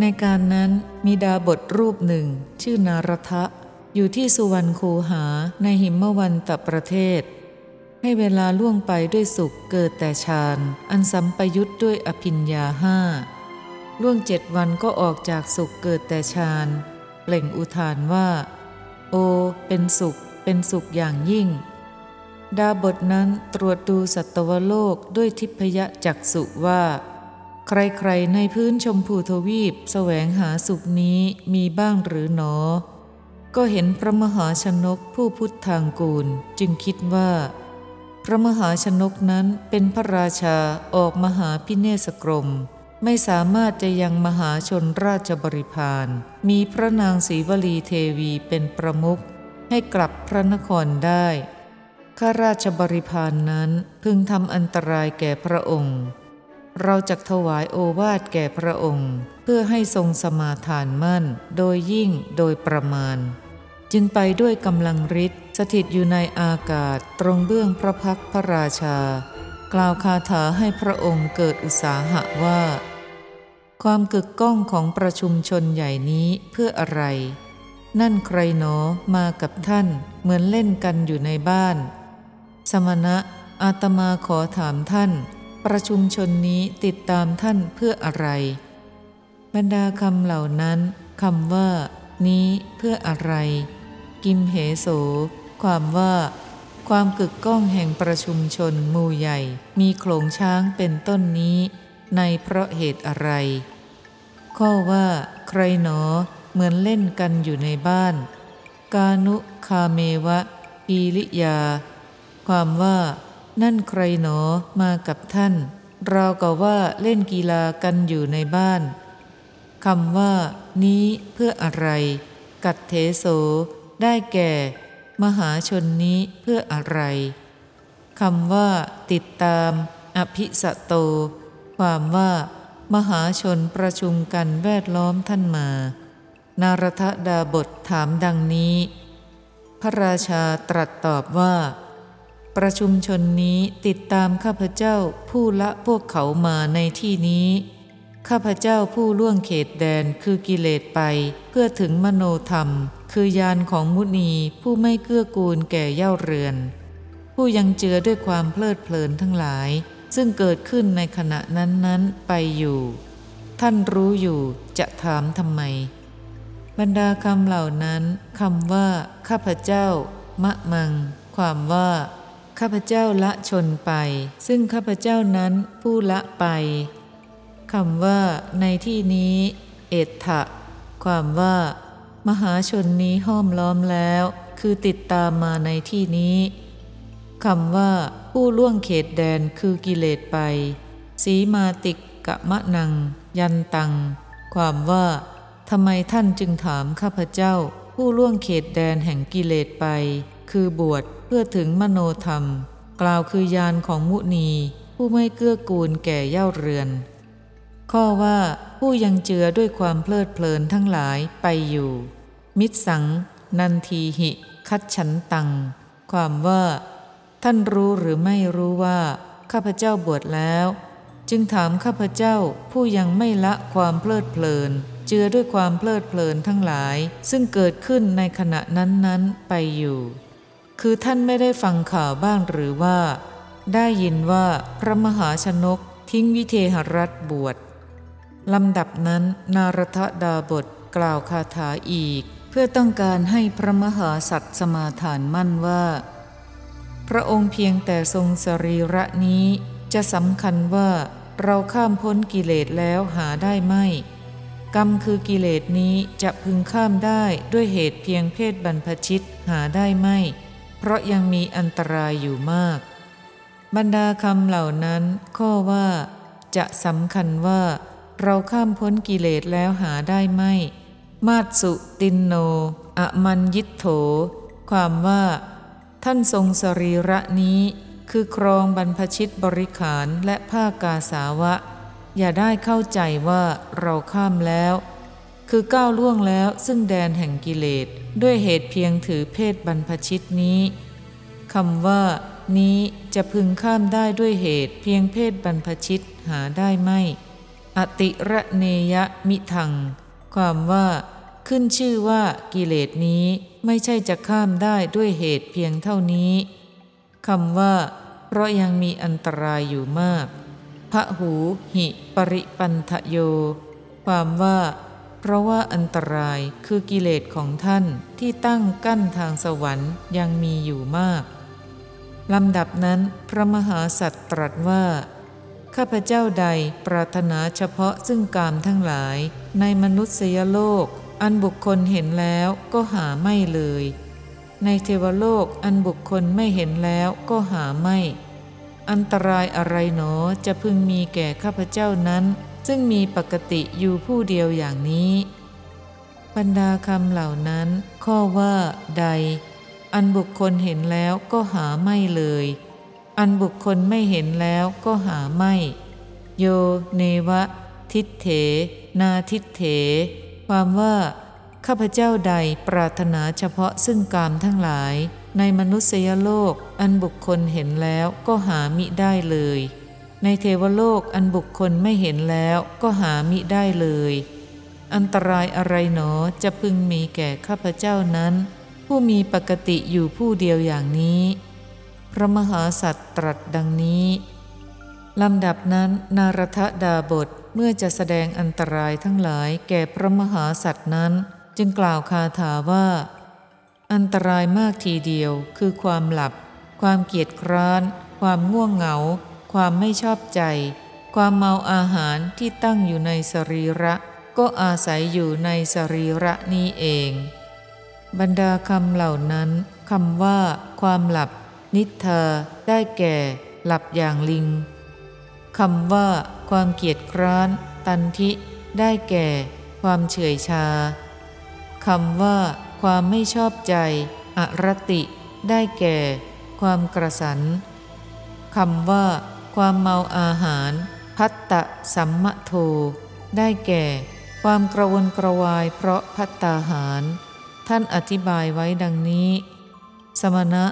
ในการนั้นมีดาบทรูปหนึ่ง ชื่อนารทะ อยู่ที่สุวรรณคูหาในหิมวันตประเทศ ให้เวลาล่วงไปด้วยสุขเกิดแต่ฌานอันสัมปยุทธ์ด้วยอภิญญาห้าล่วงเจ็ดวันก็ออกจากสุขเกิดแต่ฌานเปล่งอุทานว่า โอ เป็นสุข เป็นสุขอย่างยิ่ง ดาบทนั้นตรวจดูสัตวโลกด้วยทิพยจักสุว่า ใครๆในพื้นชมพูทวีปแสวงหาสุขนี้มีบ้างหรือหนอ ก็เห็นพระมหาชนกผู้พุทธทางกูล จึงคิดว่า พระมหาชนกนั้นเป็นพระราชาออกมหาพิเนศกรม ไม่สามารถจะยังมหาชนราชบริพารมีพระนางศรีวลีเทวีเป็นประมุขให้กลับพระนครได้ข้าราชบริพารนนั้นพึงทำอันตรายแก่พระองค์ เราจะถวายโอวาทแก่พระองค์ เพื่อให้ทรงสมาทานมั่น โดยยิ่งโดยประมาณ จึงไปด้วยกำลังฤทธิ์สถิตอยู่ในอากาศตรงเบื้องพระพักพระราชา กล่าวคาถาให้พระองค์เกิดอุตสาหะว่า ความกึกก้องของประชุมชนใหญ่นี้เพื่ออะไร นั่นใครหนอมากับท่านเหมือนเล่นกันอยู่ในบ้าน สมณะอาตมาขอถามท่าน ประชุมชนนี้ติดตามท่านเพื่ออะไร บรรดาคำเหล่านั้นคำว่า นี้เพื่ออะไร กิมเหโส ความว่า ความกึกก้องแห่งประชุมชนมู่ใหญ่ มีโขลงช้างเป็นต้นนี้ ในเพราะเหตุอะไร ข้อว่า ใครหนอ เหมือนเล่นกันอยู่ในบ้าน กานุคาเมวะกีลิยา ความว่า นั่นใครหนอมากับท่าน เราก็ว่าเล่นกีฬากันอยู่ในบ้านคำว่า นี้เพื่ออะไร กัดเทโส ได้แก่ มหาชนนี้เพื่ออะไรคำว่า ติดตาม อภิสโต ความว่า มหาชนประชุมกันแวดล้อมท่านมา นารทดาบทถามดังนี้ พระราชาตรัสตอบว่า ประชุมชนนี้ติดตามข้าพเจ้าผู้ละพวกเขามาในที่นี้ ข้าพเจ้าผู้ล่วงเขตแดนคือกิเลสไป เพื่อถึงมโนธรรม คือยานของมุนีผู้ไม่เกื้อกูลแก่เย่าเรือน ผู้ยังเจือด้วยความเพลิดเพลินทั้งหลาย ซึ่งเกิดขึ้นในขณะนั้นๆไปอยู่ ท่านรู้อยู่จะถามทำไม บรรดาคำเหล่านั้นคำว่า ข้าพเจ้ามะมัง ความว่า ข้าพเจ้าละชนไป ซึ่งข้าพเจ้านั้นผู้ละไปคำว่า ในที่นี้ เอตถะความว่า มหาชนนี้ห้อมล้อมแล้ว คือติดตามมาในที่นี้คำว่า ผู้ล่วงเขตแดนคือกิเลสไป สีมาติกกะมะนัง ยันตัง ความว่าทำไมท่านจึงถามข้าพเจ้า ผู้ล่วงเขตแดนแห่งกิเลสไป คือบวช พื่อถึงมโนธรรม กล่าวคือยานของมุนี ผู้ไม่เกื้อกูลแก่เย่าเรือน ข้อว่าผู้ยังเจือด้วยความเพลิดเพลินทั้งหลายไปอยู่ มิตรสัง นันทีหิ คัดฉันตัง ความว่า ท่านรู้หรือไม่รู้ว่า ข้าพเจ้าบวชแล้ว จึงถามข้าพเจ้าผู้ยังไม่ละความเพลิดเพลินเจือด้วยความเพลิดเพลินทั้งหลาย ซึ่งเกิดขึ้นในขณะนั้นๆไปอยู่ คือท่านไม่ได้ฟังข่าวบ้างหรือว่า ได้ยินว่าพระมหาชนกทิ้งวิเทหรัฐบวชลำดับนั้นนารทดาบทกล่าวคาถาอีก เพื่อต้องการให้พระมหาสัตว์สมาทานมั่นว่า พระองค์เพียงแต่ทรงสรีระนี้จะสำคัญว่าเราข้ามพ้นกิเลสแล้วหาได้ไม่ กรรมคือกิเลสนี้จะพึงข้ามได้ด้วยเหตุเพียงเพศบรรพชิตหาได้ไม่ เพราะยังมีอันตรายอยู่มาก บรรดาคำเหล่านั้นข้อว่า จะสำคัญว่า เราข้ามพ้นกิเลสแล้วหาได้ไม่มาสุตินโน อมันยิทโถ ความว่า ท่านทรงสรีระนี้ คือครองบรรพชิตบริขารและผ้ากาสาวะ อย่าได้เข้าใจว่าเราข้ามแล้ว คือก้าวล่วงแล้วซึ่งแดนแห่งกิเลสด้วยเหตุเพียงถือเพศบรรพชิตนี้คำว่า นี้จะพึงข้ามได้ด้วยเหตุเพียงเพศบรรพชิตหาได้ไม่ อติระเนยมิทัง ความว่า ขึ้นชื่อว่ากิเลสนี้ไม่ใช่จะข้ามได้ด้วยเหตุเพียงเท่านี้คำว่า เพราะยังมีอันตรายอยู่มากพระหูหิปริปันทะโย ความว่า เพราะว่าอันตรายคือกิเลสของท่านที่ตั้งกั้นทางสวรรค์ยังมีอยู่มากลำดับนั้นพระมหาสัตว์ตรัสว่า ข้าพเจ้าใดปรารถนาเฉพาะซึ่งกามทั้งหลายในมนุษยโลก อันบุคคลเห็นแล้วก็หาไม่เลย ในเทวโลกอันบุคคลไม่เห็นแล้วก็หาไม่ อันตรายอะไรหนอจะพึงมีแก่ข้าพเจ้านั้น ซึ่งมีปกติอยู่ผู้เดียวอย่างนี้บรรดาคำเหล่านั้น ข้อว่า ใด อันบุคคลเห็นแล้วก็หาไม่เลย อันบุคคลไม่เห็นแล้วก็หาไม่ โยเนวะ ทิเถ นาทิเถ ความว่า ข้าพเจ้าใดปรารถนาเฉพาะซึ่งกามทั้งหลาย ในมนุษยโลก อันบุคคลเห็นแล้วก็หามิได้เลย ในเทวโลกอันบุคคลไม่เห็นแล้วก็หามิได้เลย อันตรายอะไรหนอจะพึงมีแก่ข้าพเจ้านั้น ผู้มีปกติอยู่ผู้เดียวอย่างนี้ พระมหาสัตว์ตรัสดังนี้ลำดับนั้นนารทดาบทเมื่อจะแสดงอันตรายทั้งหลายแก่พระมหาสัตว์นั้น จึงกล่าวคาถาว่า อันตรายมากทีเดียวคือความหลับ ความเกียจคร้าน ความง่วงเหงา ความไม่ชอบใจ ความเมาอาหารที่ตั้งอยู่ในสรีระ ก็อาศัยอยู่ในสรีระนี้เอง บรรดาคำเหล่านั้นคำว่า ความหลับ นิทาได้แก่ หลับอย่างลิงคำว่า ความเกียจคร้าน ตันทิ ได้แก่ ความเฉยชาคำว่า ความไม่ชอบใจ อรติ ได้แก่ ความกระสันคำว่า ความเมาอาหาร พัตตะสัมมโท ได้แก่ ความกระวนกระวายเพราะพัตตาหาร ท่านอธิบายไว้ดังนี้ สมณะ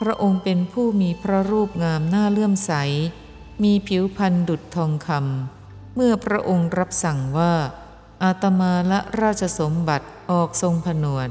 พระองค์เป็นผู้มีพระรูปงามหน้าเลื่อมใส มีผิวพรรณดุจทองคำเมื่อพระองค์รับสั่งว่า อาตมาละราชสมบัติออกทรงผนวด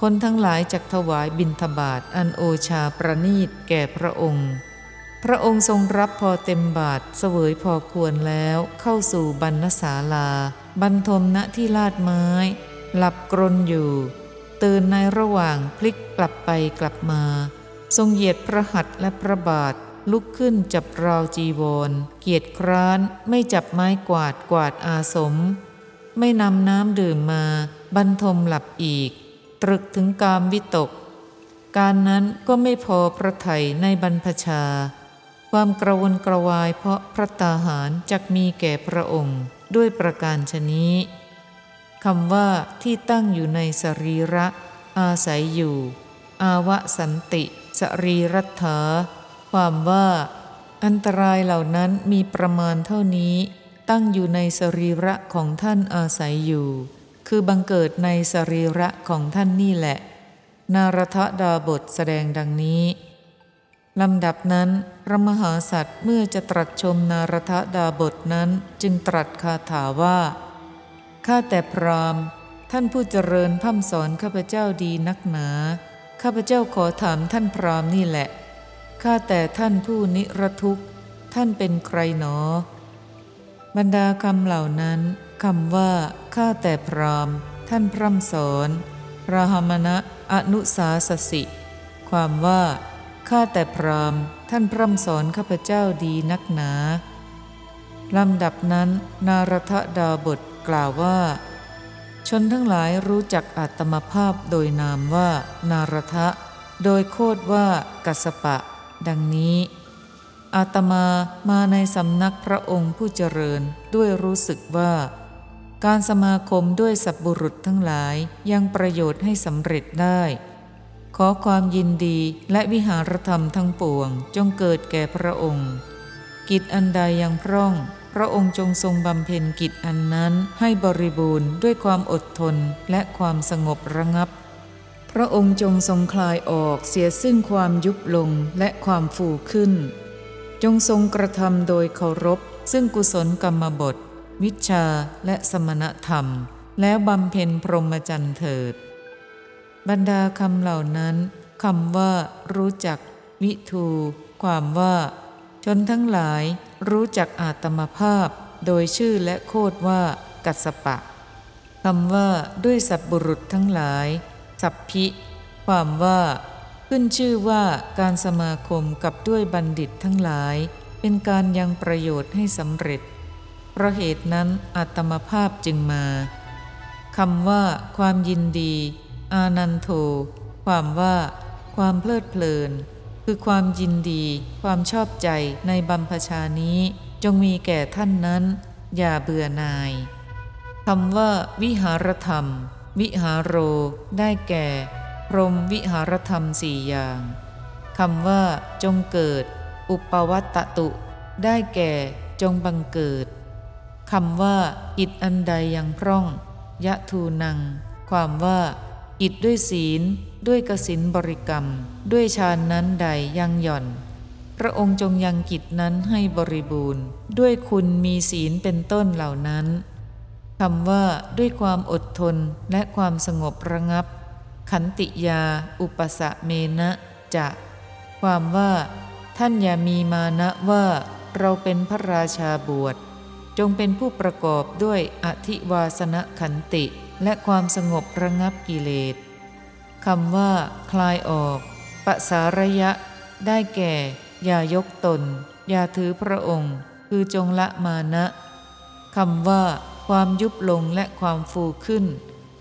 คนทั้งหลายจักถวายบิณฑบาตอันโอชาประนีตแก่พระองค์ พระองค์ทรงรับพอเต็มบาทเสวยพอควรแล้วเข้าสู่บรรณศาลา บรรทมณที่ลาดไม้ หลับกรนอยู่ ตื่นในระหว่างพลิกกลับไปกลับมา ทรงเหยียดพระหัตถ์และพระบาทลุกขึ้นจับราวจีวร เกียรติคร้านไม่จับไม้กวาดกวาดอาสม ไม่นำน้ำดื่มมา บรรทมหลับอีก ตรึกถึงกามวิตก การนั้นก็ไม่พอพระไทยในบรรพชา ความกระวนกระวายเพราะพระตาหารจักมีแก่พระองค์ด้วยประการชนี้คำว่าที่ตั้งอยู่ในสรีระ อาศัยอยู่ อาวสันติสรีรัฐาความว่า อันตรายเหล่านั้นมีประมาณเท่านี้ ตั้งอยู่ในสรีระของท่านอาศัยอยู่ คือบังเกิดในสรีระของท่านนี่แหละ นารทดาบทแสดงดังนี้ ลำดับนั้น พระมหาสัตว์เมื่อจะตรัสชมนารทดาบทนั้นจึงตรัสคาถาว่าข้าแต่พรามท่านผู้เจริญพัฒสอนข้าพเจ้าดีนักหนา ข้าพเจ้าขอถามท่านพรามนี่แหละ ข้าแต่ท่านผู้นิรทุกข์ ท่านเป็นใครหนอ บรรดาคำเหล่านั้นคำว่า ข้าแต่พรามท่านพร่ำสอนพราหมณะอนุสาสสิ ความว่า ข้าแต่พรามท่านพร่ำสอนข้าพเจ้าดีนักหนา ลำดับนั้น นารทดาบทกล่าวว่า ชนทั้งหลายรู้จักอัตมภาพโดยนามว่า นารทะ โดยโคดว่ากัสปะ ดังนี้ อาตมามาในสำนักพระองค์ผู้เจริญด้วยรู้สึกว่า การสมาคมด้วยสัพบุรุษทั้งหลายยังประโยชน์ให้สำเร็จได้ ขอความยินดีและวิหารธรรมทั้งปวง จงเกิดแก่พระองค์ กิจอันใดยังพร่อง พระองค์จงทรงบำเพ็ญกิจอันนั้นให้บริบูรณ์ด้วยความอดทนและความสงบระงับ พระองค์จงทรงคลายออกเสียซึ่งความยุบลงและความฟูขึ้น จงทรงกระทำโดยเคารพ ซึ่งกุศลกรรมบท วิชาและสมณธรรม แล้วบำเพ็ญพรหมจรรย์เถิด บรรดาคำเหล่านั้นคำว่า รู้จัก วิทู ความว่า ชนทั้งหลายรู้จักอาตมภาพ โดยชื่อและโคดว่า กัสปะคำว่าด้วยสัพบุรุษทั้งหลาย สัพพิ ความว่า ขึ้นชื่อว่าการสมาคมกับด้วยบัณฑิตทั้งหลาย เป็นการยังประโยชน์ให้สำเร็จ เพราะเหตุนั้นอาตมภาพจึงมาคำว่า ความยินดี อานันโท ความว่า ความเพลิดเพลิน คือความยินดี ความชอบใจในบัมพชานี้ จงมีแก่ท่านนั้น อย่าเบื่อหน่ายคำว่า วิหารธรรม วิหารโร ได้แก่ พรหมวิหารธรรมสี่อย่างคำว่า จงเกิด อุปวัตตตุ ได้แก่ จงบังเกิดคำว่า อิดอันใดยังพร่อง ยะทูนัง ความว่า อิดด้วยศีล ด้วยกสินบริกรรม ด้วยฌานนั้นใดยังหย่อน พระองค์จงยังกิจนั้นให้บริบูรณ์ ด้วยคุณมีศีลเป็นต้นเหล่านั้นคำว่าด้วยความอดทนและความสงบระงับ ขันติยา อุปสะเมนะจะ ความว่า ท่านอย่ามีมานะว่าเราเป็นพระราชาบวชจงเป็นผู้ประกอบด้วยอธิวาสนขันติ และความสงบระงับกิเลสคำว่า คลายออกปสาระยะ ได้แก่ อย่ายกตน อย่าถือพระองค์ คือจงละมานะคำว่า ความยุบลงและความฟูขึ้น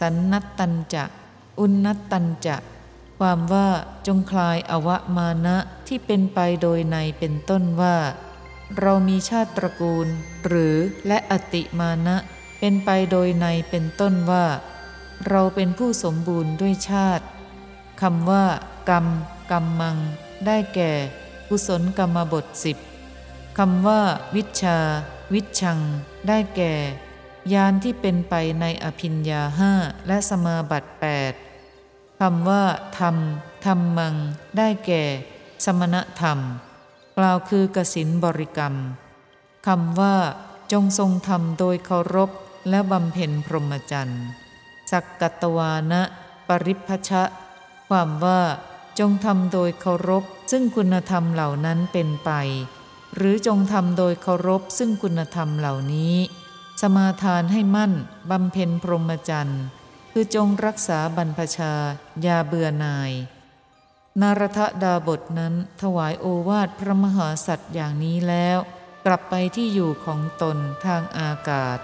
สันนัตตันจะ อุนนัตตันจะความว่าจงคลายอวมานะที่เป็นไปโดยในเป็นต้นว่า เรามีชาติตระกูล หรือและอติมานะ เป็นไปโดยในเป็นต้นว่า เราเป็นผู้สมบูรณ์ด้วยชาติคำว่า กรรมกรรมมัง ได้แก่ กุศลกรรมบทสิบคำว่า วิชา วิชัง ได้แก่ ยานที่เป็นไปในอภิญญาห้าและสมาบัติแปดคำว่า ธรรม ธรรมัง ได้แก่ สมณธรรม กล่าวคือกสินบริกรรมคำว่าจงทรงธรรมโดยเคารพ และบำเพ็ญพรหมจรรย์สักกตวานะ ปริพชะ ความว่าจงทำโดยเคารพ ซึ่งคุณธรรมเหล่านั้นเป็นไป หรือจงทำโดยเคารพ ซึ่งคุณธรรมเหล่านี้ สมาทานให้มั่นบำเพ็ญพรหมจรรย์คือจงรักษาบรรพชา ยาเบื่อนาย นารทดาบทนั้นถวายโอวาทพระมหาสัตว์อย่างนี้แล้ว กลับไปที่อยู่ของตนทางอากาศ